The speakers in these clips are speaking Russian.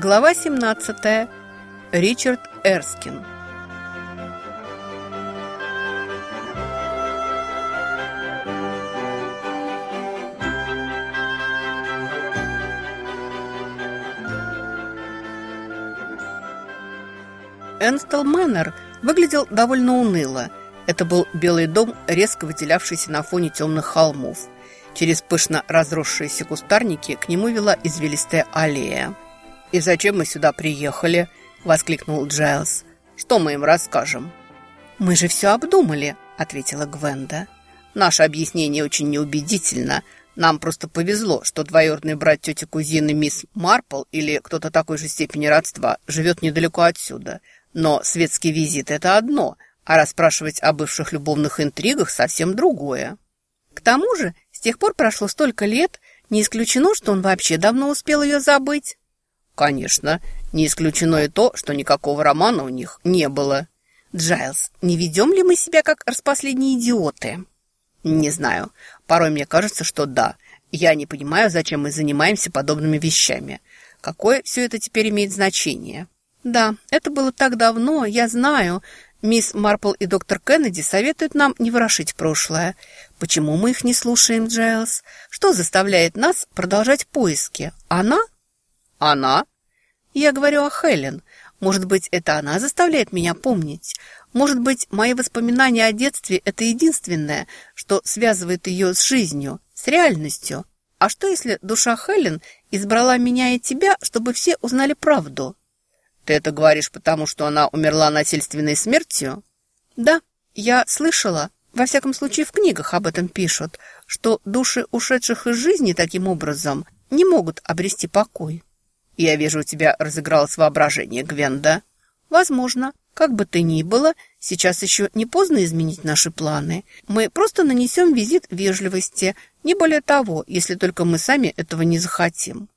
Глава 17. Ричард Эрскин. Энстел Мэннер выглядел довольно уныло. Это был белый дом, резко выделявшийся на фоне темных холмов. Через пышно разросшиеся кустарники к нему вела извилистая аллея. «И зачем мы сюда приехали?» – воскликнул Джайлз. «Что мы им расскажем?» «Мы же все обдумали», – ответила Гвенда. «Наше объяснение очень неубедительно. Нам просто повезло, что двоюродный брат тети кузины мисс Марпл или кто-то такой же степени родства живет недалеко отсюда. Но светский визит – это одно, а расспрашивать о бывших любовных интригах – совсем другое». К тому же, с тех пор прошло столько лет, не исключено, что он вообще давно успел ее забыть. Конечно, не исключено и то, что никакого романа у них не было. Джайлз, не ведем ли мы себя как распоследние идиоты? Не знаю. Порой мне кажется, что да. Я не понимаю, зачем мы занимаемся подобными вещами. Какое все это теперь имеет значение? Да, это было так давно, я знаю, Мисс Марпл и доктор Кеннеди советуют нам не ворошить прошлое. Почему мы их не слушаем, Джайлз? Что заставляет нас продолжать поиски? Она? Она? Я говорю о Хелен. Может быть, это она заставляет меня помнить? Может быть, мои воспоминания о детстве – это единственное, что связывает ее с жизнью, с реальностью? А что, если душа Хелен избрала меня и тебя, чтобы все узнали правду?» Ты это говоришь потому, что она умерла насильственной смертью? Да, я слышала. Во всяком случае, в книгах об этом пишут, что души ушедших из жизни таким образом не могут обрести покой. Я вижу, у тебя разыгралось воображение, Гвенда. Возможно. Как бы то ни было, сейчас еще не поздно изменить наши планы. Мы просто нанесем визит вежливости, не более того, если только мы сами этого не захотим.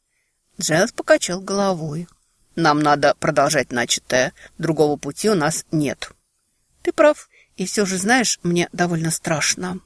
Джайлз покачал головой. Нам надо продолжать начатое. Другого пути у нас нет. Ты прав. И все же, знаешь, мне довольно страшно.